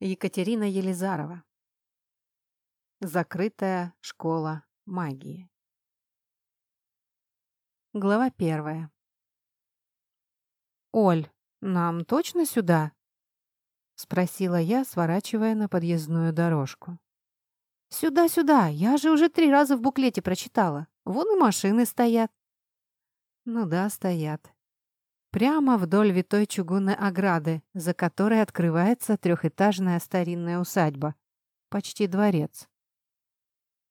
Екатерина Елизарова. Закрытая школа магии. Глава первая. «Оль, нам точно сюда?» — спросила я, сворачивая на подъездную дорожку. «Сюда-сюда, я же уже три раза в буклете прочитала. Вон и машины стоят». «Ну да, стоят. Прямо вдоль витой чугунной ограды, за которой открывается трехэтажная старинная усадьба. Почти дворец.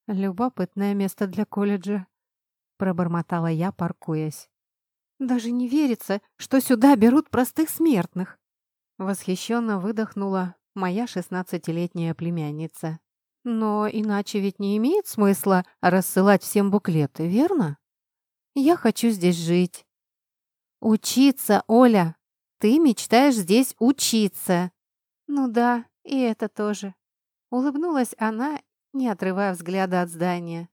«Любопытное место для колледжа», — пробормотала я, паркуясь. «Даже не верится, что сюда берут простых смертных!» Восхищенно выдохнула моя шестнадцатилетняя племянница. «Но иначе ведь не имеет смысла рассылать всем буклеты, верно? Я хочу здесь жить, «Учиться, Оля! Ты мечтаешь здесь учиться!» «Ну да, и это тоже!» Улыбнулась она, не отрывая взгляда от здания.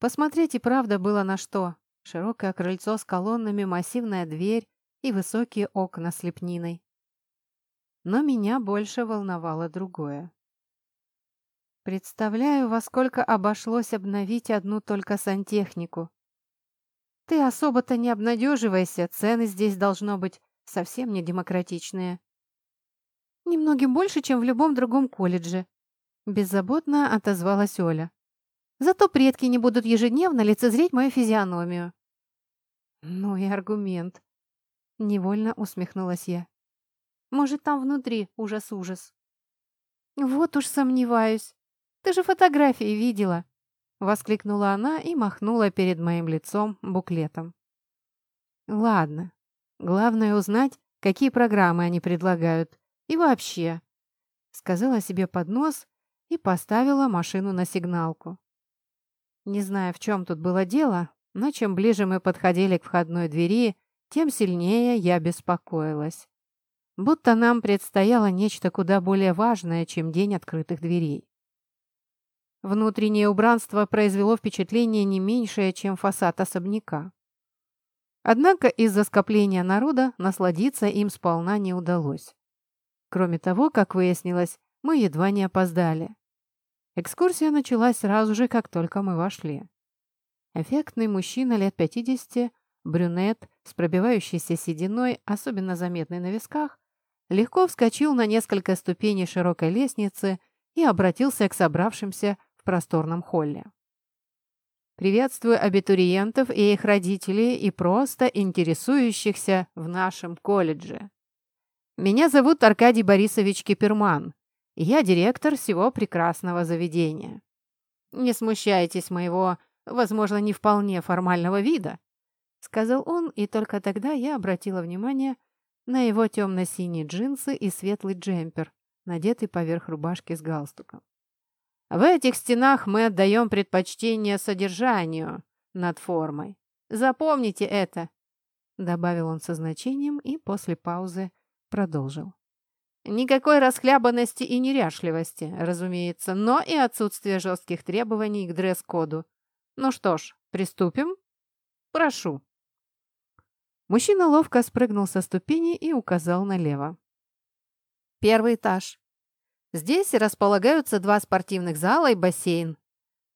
Посмотреть и правда было на что. Широкое крыльцо с колоннами, массивная дверь и высокие окна с лепниной. Но меня больше волновало другое. Представляю, во сколько обошлось обновить одну только сантехнику. Ты особо-то не обнадеживайся, цены здесь должно быть совсем не демократичные. Немногим больше, чем в любом другом колледже. Беззаботно отозвалась Оля. Зато предки не будут ежедневно лицезреть мою физиономию. Ну и аргумент. Невольно усмехнулась я. Может, там внутри ужас-ужас. Вот уж сомневаюсь. Ты же фотографии видела. Воскликнула она и махнула перед моим лицом буклетом. «Ладно. Главное узнать, какие программы они предлагают. И вообще...» Сказала себе под нос и поставила машину на сигналку. Не знаю, в чем тут было дело, но чем ближе мы подходили к входной двери, тем сильнее я беспокоилась. Будто нам предстояло нечто куда более важное, чем день открытых дверей. Внутреннее убранство произвело впечатление не меньшее, чем фасад особняка. Однако из-за скопления народа насладиться им сполна не удалось. Кроме того, как выяснилось, мы едва не опоздали. Экскурсия началась сразу же, как только мы вошли. Эффектный мужчина лет 50, брюнет с пробивающейся сединой, особенно заметной на висках, легко вскочил на несколько ступеней широкой лестницы и обратился к собравшимся просторном холле. Приветствую абитуриентов и их родителей и просто интересующихся в нашем колледже. Меня зовут Аркадий Борисович Киперман, и я директор всего прекрасного заведения. Не смущайтесь моего, возможно, не вполне формального вида, сказал он, и только тогда я обратила внимание на его темно-синие джинсы и светлый джемпер, надетый поверх рубашки с галстуком. В этих стенах мы отдаем предпочтение содержанию над формой. Запомните это!» Добавил он со значением и после паузы продолжил. Никакой расхлябанности и неряшливости, разумеется, но и отсутствие жестких требований к дресс-коду. Ну что ж, приступим? Прошу. Мужчина ловко спрыгнул со ступени и указал налево. Первый этаж. Здесь располагаются два спортивных зала и бассейн.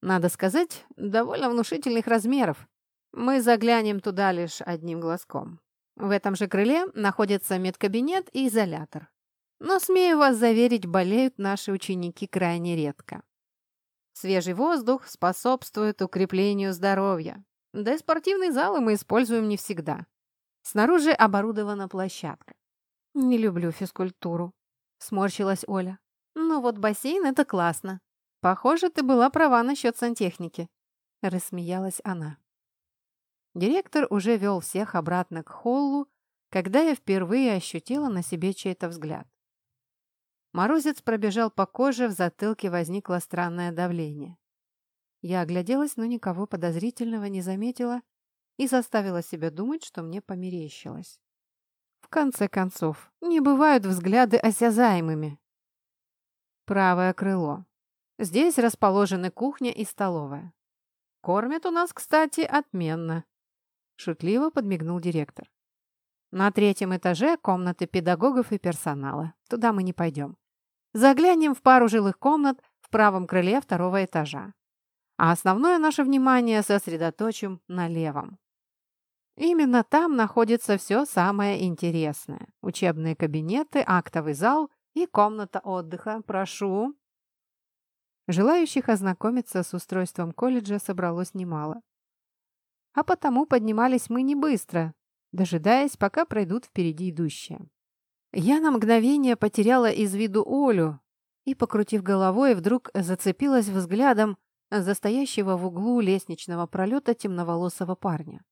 Надо сказать, довольно внушительных размеров. Мы заглянем туда лишь одним глазком. В этом же крыле находится медкабинет и изолятор. Но, смею вас заверить, болеют наши ученики крайне редко. Свежий воздух способствует укреплению здоровья. Да и спортивные залы мы используем не всегда. Снаружи оборудована площадка. «Не люблю физкультуру», — сморщилась Оля. «Ну вот бассейн — это классно. Похоже, ты была права насчет сантехники», — рассмеялась она. Директор уже вел всех обратно к холлу, когда я впервые ощутила на себе чей-то взгляд. Морозец пробежал по коже, в затылке возникло странное давление. Я огляделась, но никого подозрительного не заметила и заставила себя думать, что мне померещилось. В конце концов, не бывают взгляды осязаемыми, Правое крыло. Здесь расположены кухня и столовая. Кормят у нас, кстати, отменно. Шутливо подмигнул директор. На третьем этаже комнаты педагогов и персонала. Туда мы не пойдем. Заглянем в пару жилых комнат в правом крыле второго этажа. А основное наше внимание сосредоточим на левом. Именно там находится все самое интересное. Учебные кабинеты, актовый зал и комната отдыха. Прошу. Желающих ознакомиться с устройством колледжа собралось немало. А потому поднимались мы не быстро, дожидаясь, пока пройдут впереди идущие. Я на мгновение потеряла из виду Олю и, покрутив головой, вдруг зацепилась взглядом за стоящего в углу лестничного пролета темноволосого парня.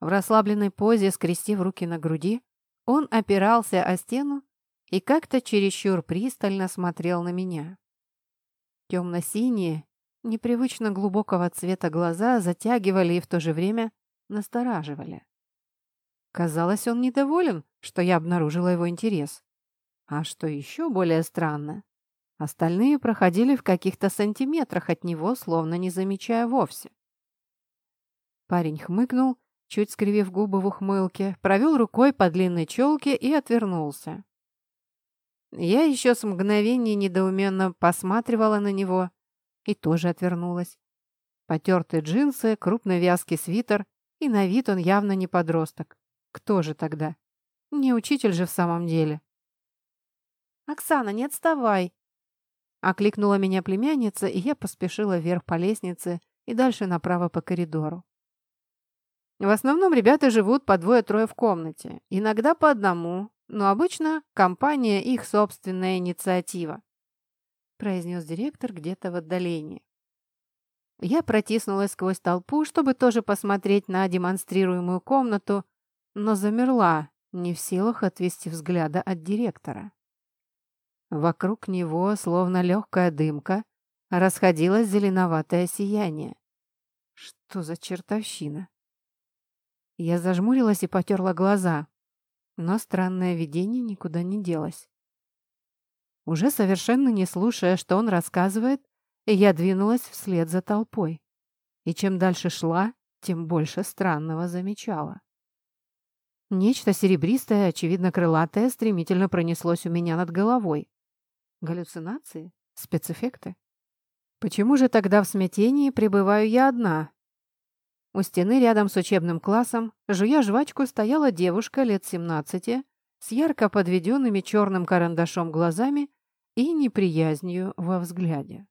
В расслабленной позе, скрестив руки на груди, он опирался о стену и как-то чересчур пристально смотрел на меня. Темно-синие, непривычно глубокого цвета глаза затягивали и в то же время настораживали. Казалось, он недоволен, что я обнаружила его интерес. А что еще более странно, остальные проходили в каких-то сантиметрах от него, словно не замечая вовсе. Парень хмыкнул, чуть скривив губы в ухмылке, провел рукой по длинной челке и отвернулся. Я еще с мгновения недоуменно посматривала на него и тоже отвернулась. Потертые джинсы, крупный вязкий свитер, и на вид он явно не подросток. Кто же тогда? Не учитель же в самом деле. «Оксана, не отставай!» Окликнула меня племянница, и я поспешила вверх по лестнице и дальше направо по коридору. В основном ребята живут по двое-трое в комнате, иногда по одному, но обычно компания их собственная инициатива», произнес директор где-то в отдалении. Я протиснулась сквозь толпу, чтобы тоже посмотреть на демонстрируемую комнату, но замерла, не в силах отвести взгляда от директора. Вокруг него, словно легкая дымка, расходилось зеленоватое сияние. Что за чертовщина? Я зажмурилась и потерла глаза, но странное видение никуда не делось. Уже совершенно не слушая, что он рассказывает, я двинулась вслед за толпой. И чем дальше шла, тем больше странного замечала. Нечто серебристое, очевидно крылатое, стремительно пронеслось у меня над головой. Галлюцинации? Спецэффекты? Почему же тогда в смятении пребываю я одна? У стены рядом с учебным классом, жуя жвачку, стояла девушка лет 17 с ярко подведенными черным карандашом глазами и неприязнью во взгляде.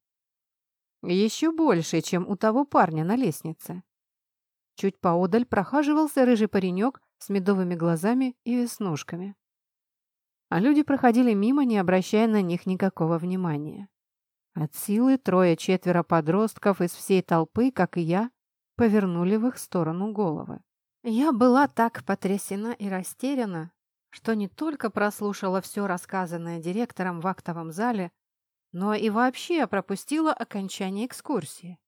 Еще больше, чем у того парня на лестнице. Чуть поодаль прохаживался рыжий паренек с медовыми глазами и веснушками. А люди проходили мимо, не обращая на них никакого внимания. От силы трое-четверо подростков из всей толпы, как и я, повернули в их сторону головы. Я была так потрясена и растеряна, что не только прослушала все рассказанное директором в актовом зале, но и вообще пропустила окончание экскурсии.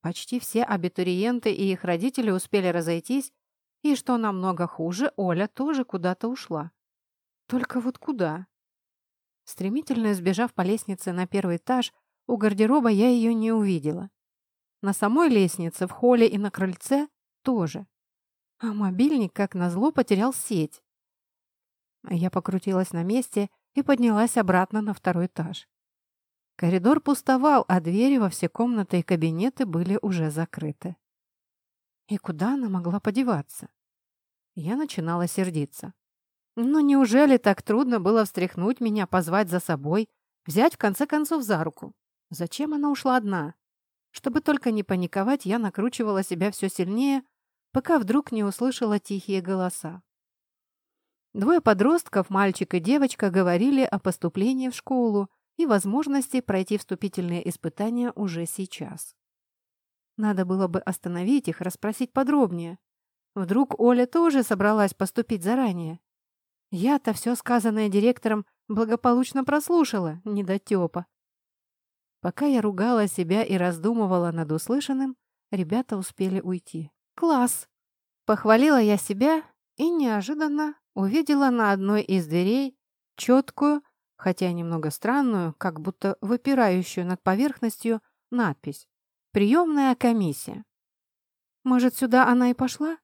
Почти все абитуриенты и их родители успели разойтись, и что намного хуже, Оля тоже куда-то ушла. Только вот куда? Стремительно сбежав по лестнице на первый этаж, у гардероба я ее не увидела. На самой лестнице, в холле и на крыльце тоже. А мобильник, как назло, потерял сеть. Я покрутилась на месте и поднялась обратно на второй этаж. Коридор пустовал, а двери во все комнаты и кабинеты были уже закрыты. И куда она могла подеваться? Я начинала сердиться. Но неужели так трудно было встряхнуть меня, позвать за собой, взять в конце концов за руку? Зачем она ушла одна? Чтобы только не паниковать, я накручивала себя все сильнее, пока вдруг не услышала тихие голоса. Двое подростков, мальчик и девочка, говорили о поступлении в школу и возможности пройти вступительные испытания уже сейчас. Надо было бы остановить их, расспросить подробнее. Вдруг Оля тоже собралась поступить заранее. Я-то все сказанное директором благополучно прослушала, недотепа. Пока я ругала себя и раздумывала над услышанным, ребята успели уйти. «Класс!» Похвалила я себя и неожиданно увидела на одной из дверей четкую, хотя немного странную, как будто выпирающую над поверхностью, надпись Приемная комиссия. Может, сюда она и пошла?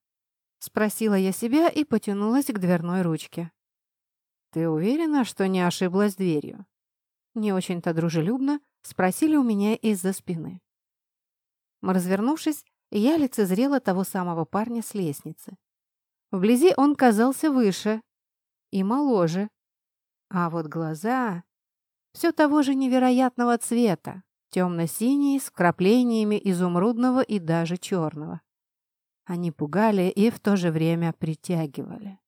Спросила я себя и потянулась к дверной ручке. Ты уверена, что не ошиблась дверью? не очень-то дружелюбно спросили у меня из-за спины. Развернувшись, я лицезрела того самого парня с лестницы. Вблизи он казался выше и моложе, а вот глаза все того же невероятного цвета, темно-синие, с вкраплениями изумрудного и даже черного. Они пугали и в то же время притягивали.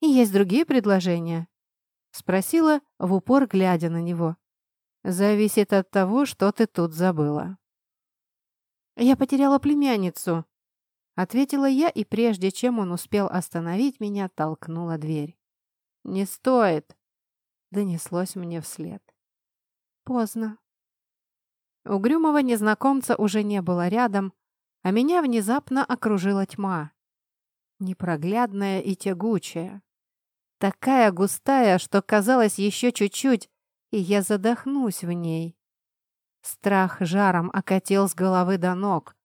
«И есть другие предложения?» — спросила, в упор глядя на него. «Зависит от того, что ты тут забыла». «Я потеряла племянницу», — ответила я, и прежде чем он успел остановить меня, толкнула дверь. «Не стоит», — донеслось мне вслед. Поздно. Угрюмого незнакомца уже не было рядом, а меня внезапно окружила тьма. Непроглядная и тягучая. Такая густая, что казалось еще чуть-чуть, и я задохнусь в ней. Страх жаром окатил с головы до ног,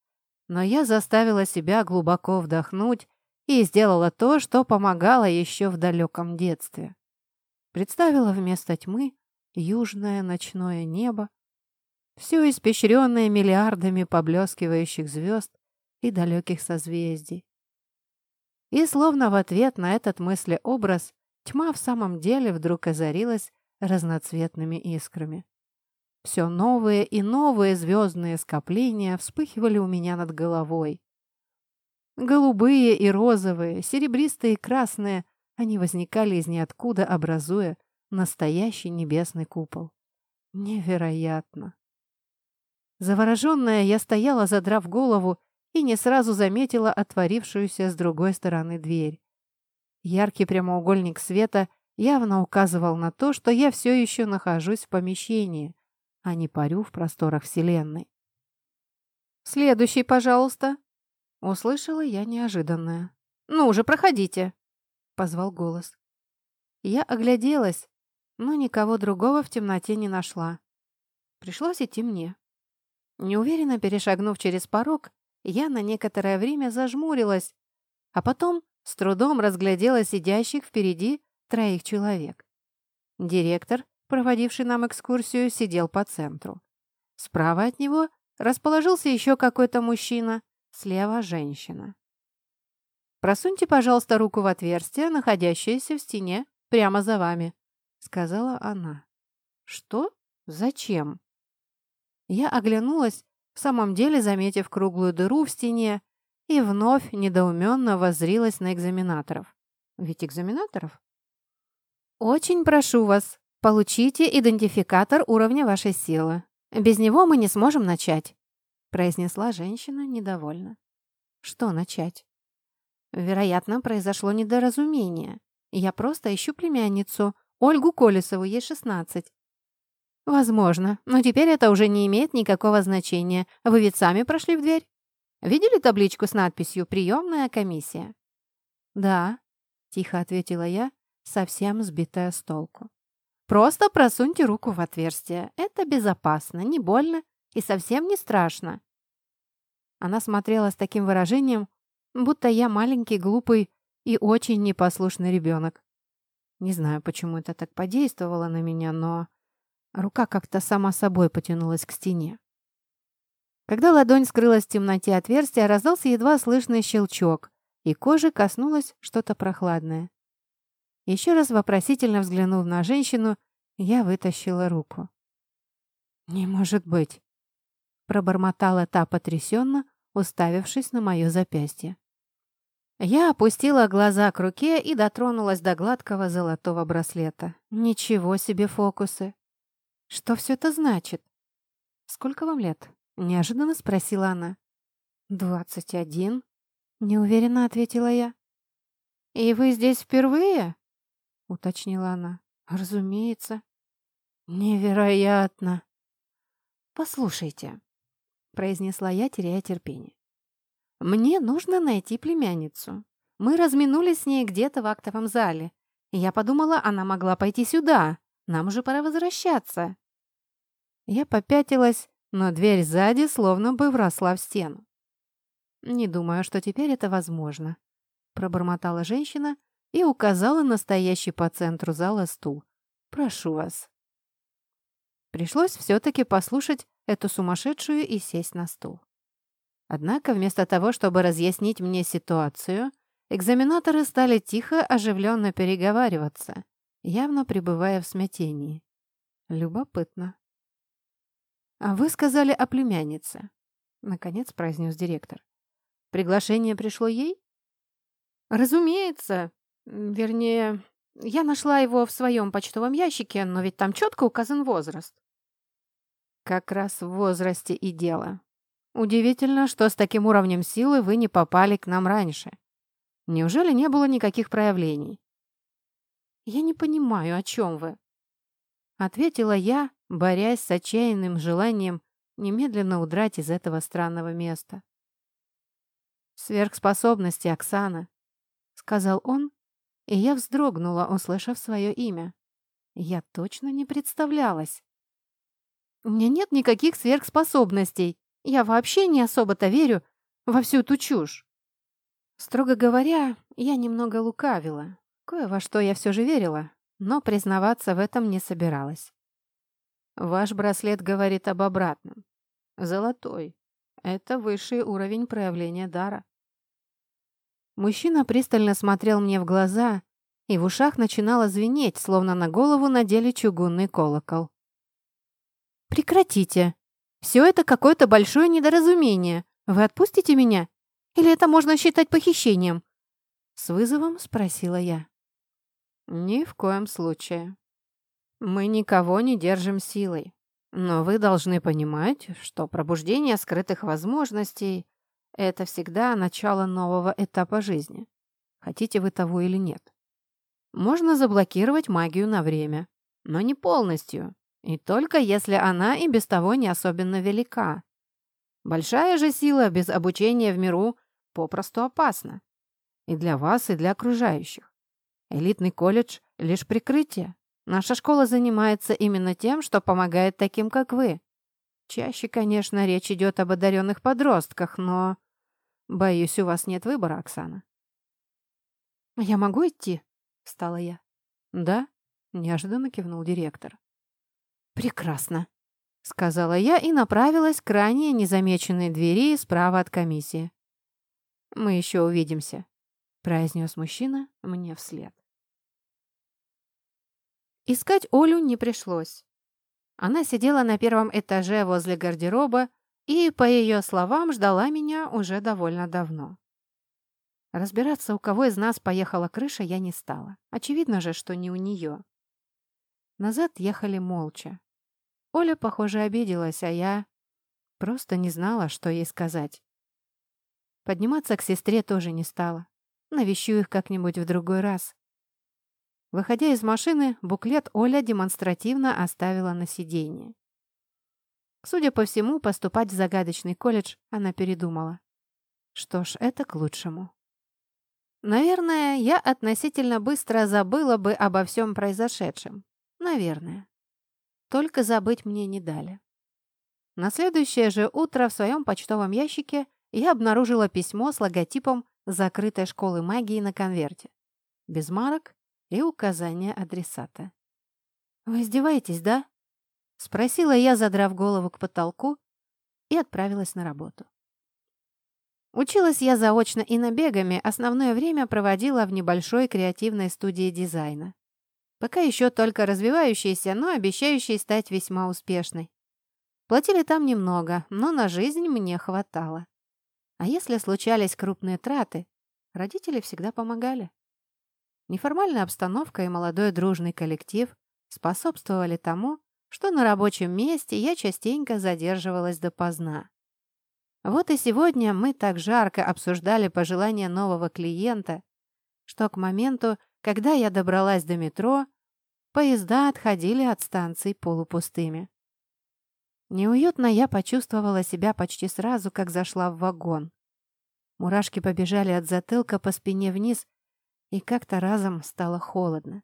но я заставила себя глубоко вдохнуть и сделала то, что помогало еще в далеком детстве. Представила вместо тьмы южное ночное небо, все испещренное миллиардами поблескивающих звезд и далеких созвездий. И словно в ответ на этот мыслеобраз тьма в самом деле вдруг озарилась разноцветными искрами. Все новые и новые звездные скопления вспыхивали у меня над головой. Голубые и розовые, серебристые и красные, они возникали из ниоткуда, образуя настоящий небесный купол. Невероятно! Завороженная, я стояла, задрав голову, и не сразу заметила отворившуюся с другой стороны дверь. Яркий прямоугольник света явно указывал на то, что я все еще нахожусь в помещении, а не парю в просторах Вселенной. «Следующий, пожалуйста!» Услышала я неожиданное. «Ну уже проходите!» Позвал голос. Я огляделась, но никого другого в темноте не нашла. Пришлось идти мне. Неуверенно перешагнув через порог, я на некоторое время зажмурилась, а потом с трудом разглядела сидящих впереди троих человек. Директор проводивший нам экскурсию, сидел по центру. Справа от него расположился еще какой-то мужчина, слева – женщина. «Просуньте, пожалуйста, руку в отверстие, находящееся в стене, прямо за вами», – сказала она. «Что? Зачем?» Я оглянулась, в самом деле заметив круглую дыру в стене, и вновь недоуменно воззрилась на экзаменаторов. Ведь экзаменаторов? «Очень прошу вас, «Получите идентификатор уровня вашей силы. Без него мы не сможем начать», — произнесла женщина недовольно. «Что начать?» «Вероятно, произошло недоразумение. Я просто ищу племянницу, Ольгу Колесову, ей 16. «Возможно, но теперь это уже не имеет никакого значения. Вы ведь сами прошли в дверь? Видели табличку с надписью «Приемная комиссия»?» «Да», — тихо ответила я, совсем сбитая с толку. Просто просуньте руку в отверстие. Это безопасно, не больно и совсем не страшно. Она смотрела с таким выражением, будто я маленький, глупый и очень непослушный ребенок. Не знаю, почему это так подействовало на меня, но рука как-то сама собой потянулась к стене. Когда ладонь скрылась в темноте отверстия, раздался едва слышный щелчок, и кожи коснулось что-то прохладное. Еще раз вопросительно взглянув на женщину, я вытащила руку. «Не может быть!» Пробормотала та потрясенно, уставившись на мое запястье. Я опустила глаза к руке и дотронулась до гладкого золотого браслета. Ничего себе фокусы! Что все это значит? «Сколько вам лет?» — неожиданно спросила она. «Двадцать один», — неуверенно ответила я. «И вы здесь впервые?» — уточнила она. «Разумеется». «Невероятно!» «Послушайте», — произнесла я, теряя терпение. «Мне нужно найти племянницу. Мы разминулись с ней где-то в актовом зале. Я подумала, она могла пойти сюда. Нам уже пора возвращаться». Я попятилась, но дверь сзади словно бы вросла в стену. «Не думаю, что теперь это возможно», — пробормотала женщина, и указала настоящий по центру зала стул. «Прошу вас». Пришлось все-таки послушать эту сумасшедшую и сесть на стул. Однако вместо того, чтобы разъяснить мне ситуацию, экзаменаторы стали тихо, оживленно переговариваться, явно пребывая в смятении. Любопытно. «А вы сказали о племяннице», — наконец произнес директор. «Приглашение пришло ей?» «Разумеется. Вернее, я нашла его в своем почтовом ящике, но ведь там четко указан возраст». «Как раз в возрасте и дело. Удивительно, что с таким уровнем силы вы не попали к нам раньше. Неужели не было никаких проявлений?» «Я не понимаю, о чем вы?» Ответила я, борясь с отчаянным желанием немедленно удрать из этого странного места. «Сверхспособности, Оксана», — сказал он, и я вздрогнула, услышав свое имя. Я точно не представлялась. «У меня нет никаких сверхспособностей. Я вообще не особо-то верю во всю эту чушь». Строго говоря, я немного лукавила. Кое во что я все же верила, но признаваться в этом не собиралась. Ваш браслет говорит об обратном. Золотой. Это высший уровень проявления дара. Мужчина пристально смотрел мне в глаза, и в ушах начинало звенеть, словно на голову надели чугунный колокол. «Прекратите! Все это какое-то большое недоразумение. Вы отпустите меня? Или это можно считать похищением?» С вызовом спросила я. «Ни в коем случае. Мы никого не держим силой. Но вы должны понимать, что пробуждение скрытых возможностей – это всегда начало нового этапа жизни. Хотите вы того или нет. Можно заблокировать магию на время, но не полностью, и только если она и без того не особенно велика. Большая же сила без обучения в миру попросту опасна. И для вас, и для окружающих. Элитный колледж – лишь прикрытие. Наша школа занимается именно тем, что помогает таким, как вы. Чаще, конечно, речь идет об одаренных подростках, но... Боюсь, у вас нет выбора, Оксана. «Я могу идти?» — встала я. «Да?» — неожиданно кивнул директор. «Прекрасно», — сказала я и направилась к ранее незамеченной двери справа от комиссии. «Мы еще увидимся», — произнес мужчина мне вслед. Искать Олю не пришлось. Она сидела на первом этаже возле гардероба и, по ее словам, ждала меня уже довольно давно. Разбираться, у кого из нас поехала крыша, я не стала. Очевидно же, что не у нее. Назад ехали молча. Оля, похоже, обиделась, а я просто не знала, что ей сказать. Подниматься к сестре тоже не стала. Навещу их как-нибудь в другой раз. Выходя из машины, буклет Оля демонстративно оставила на сиденье. Судя по всему, поступать в загадочный колледж она передумала. Что ж, это к лучшему. Наверное, я относительно быстро забыла бы обо всем произошедшем. Наверное. Только забыть мне не дали. На следующее же утро в своем почтовом ящике я обнаружила письмо с логотипом закрытой школы магии на конверте. Без марок и указания адресата. «Вы издеваетесь, да?» — спросила я, задрав голову к потолку, и отправилась на работу. Училась я заочно и набегами, основное время проводила в небольшой креативной студии дизайна. Пока еще только развивающейся, но обещающей стать весьма успешной. Платили там немного, но на жизнь мне хватало. А если случались крупные траты, родители всегда помогали. Неформальная обстановка и молодой дружный коллектив способствовали тому, что на рабочем месте я частенько задерживалась допоздна. Вот и сегодня мы так жарко обсуждали пожелания нового клиента, что к моменту, когда я добралась до метро, поезда отходили от станций полупустыми. Неуютно я почувствовала себя почти сразу, как зашла в вагон. Мурашки побежали от затылка по спине вниз, и как-то разом стало холодно.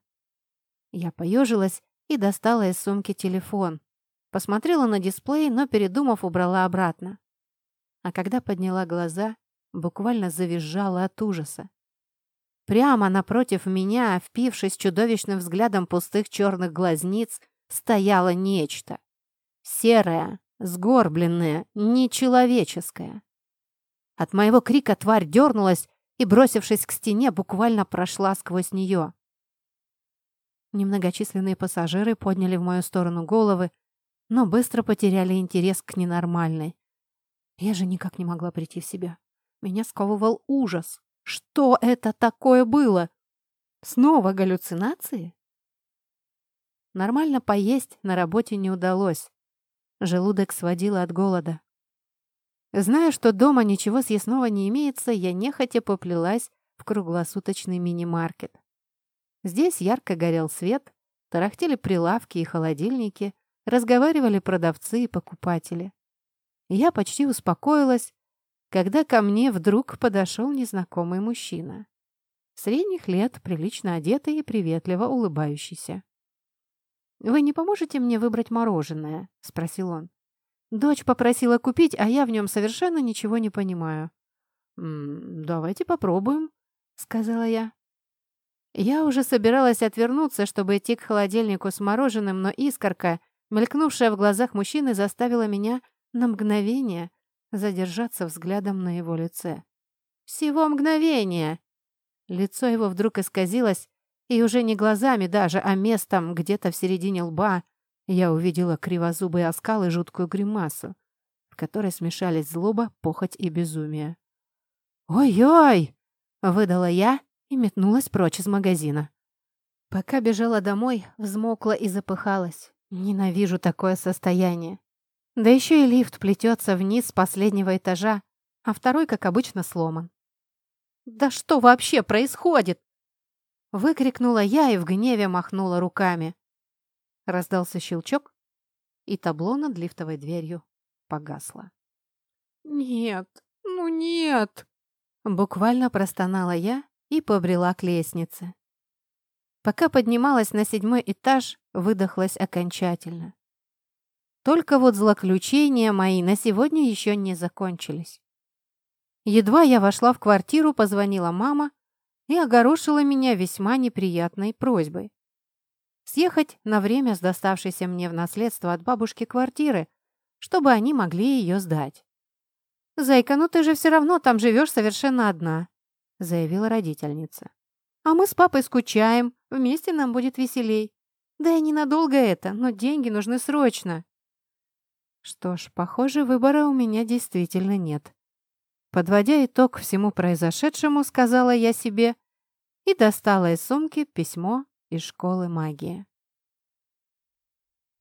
Я поежилась и достала из сумки телефон. Посмотрела на дисплей, но, передумав, убрала обратно. А когда подняла глаза, буквально завизжала от ужаса. Прямо напротив меня, впившись чудовищным взглядом пустых черных глазниц, стояло нечто. Серая, сгорбленная, нечеловеческая. От моего крика тварь дернулась и, бросившись к стене, буквально прошла сквозь нее. Немногочисленные пассажиры подняли в мою сторону головы, но быстро потеряли интерес к ненормальной. Я же никак не могла прийти в себя. Меня сковывал ужас. Что это такое было? Снова галлюцинации? Нормально поесть на работе не удалось. Желудок сводило от голода. Зная, что дома ничего съестного не имеется, я нехотя поплелась в круглосуточный мини-маркет. Здесь ярко горел свет, тарахтели прилавки и холодильники, разговаривали продавцы и покупатели. Я почти успокоилась, когда ко мне вдруг подошел незнакомый мужчина. Средних лет, прилично одетый и приветливо улыбающийся. «Вы не поможете мне выбрать мороженое?» — спросил он. Дочь попросила купить, а я в нем совершенно ничего не понимаю. «Давайте попробуем», — сказала я. Я уже собиралась отвернуться, чтобы идти к холодильнику с мороженым, но искорка, мелькнувшая в глазах мужчины, заставила меня на мгновение задержаться взглядом на его лице. Всего мгновение! Лицо его вдруг исказилось, и уже не глазами даже, а местом где-то в середине лба я увидела кривозубый оскал и жуткую гримасу, в которой смешались злоба, похоть и безумие. «Ой-ой!» — выдала я и метнулась прочь из магазина. Пока бежала домой, взмокла и запыхалась. Ненавижу такое состояние. Да еще и лифт плетется вниз с последнего этажа, а второй, как обычно, сломан. «Да что вообще происходит?» Выкрикнула я и в гневе махнула руками. Раздался щелчок, и табло над лифтовой дверью погасло. «Нет, ну нет!» Буквально простонала я и побрела к лестнице. Пока поднималась на седьмой этаж, выдохлась окончательно. Только вот злоключения мои на сегодня еще не закончились. Едва я вошла в квартиру, позвонила мама и огорошила меня весьма неприятной просьбой. Съехать на время с доставшейся мне в наследство от бабушки квартиры, чтобы они могли ее сдать. «Зайка, ну ты же все равно там живешь совершенно одна», — заявила родительница. «А мы с папой скучаем, вместе нам будет веселей. Да и ненадолго это, но деньги нужны срочно». Что ж, похоже, выбора у меня действительно нет. Подводя итог всему произошедшему, сказала я себе и достала из сумки письмо из школы магии.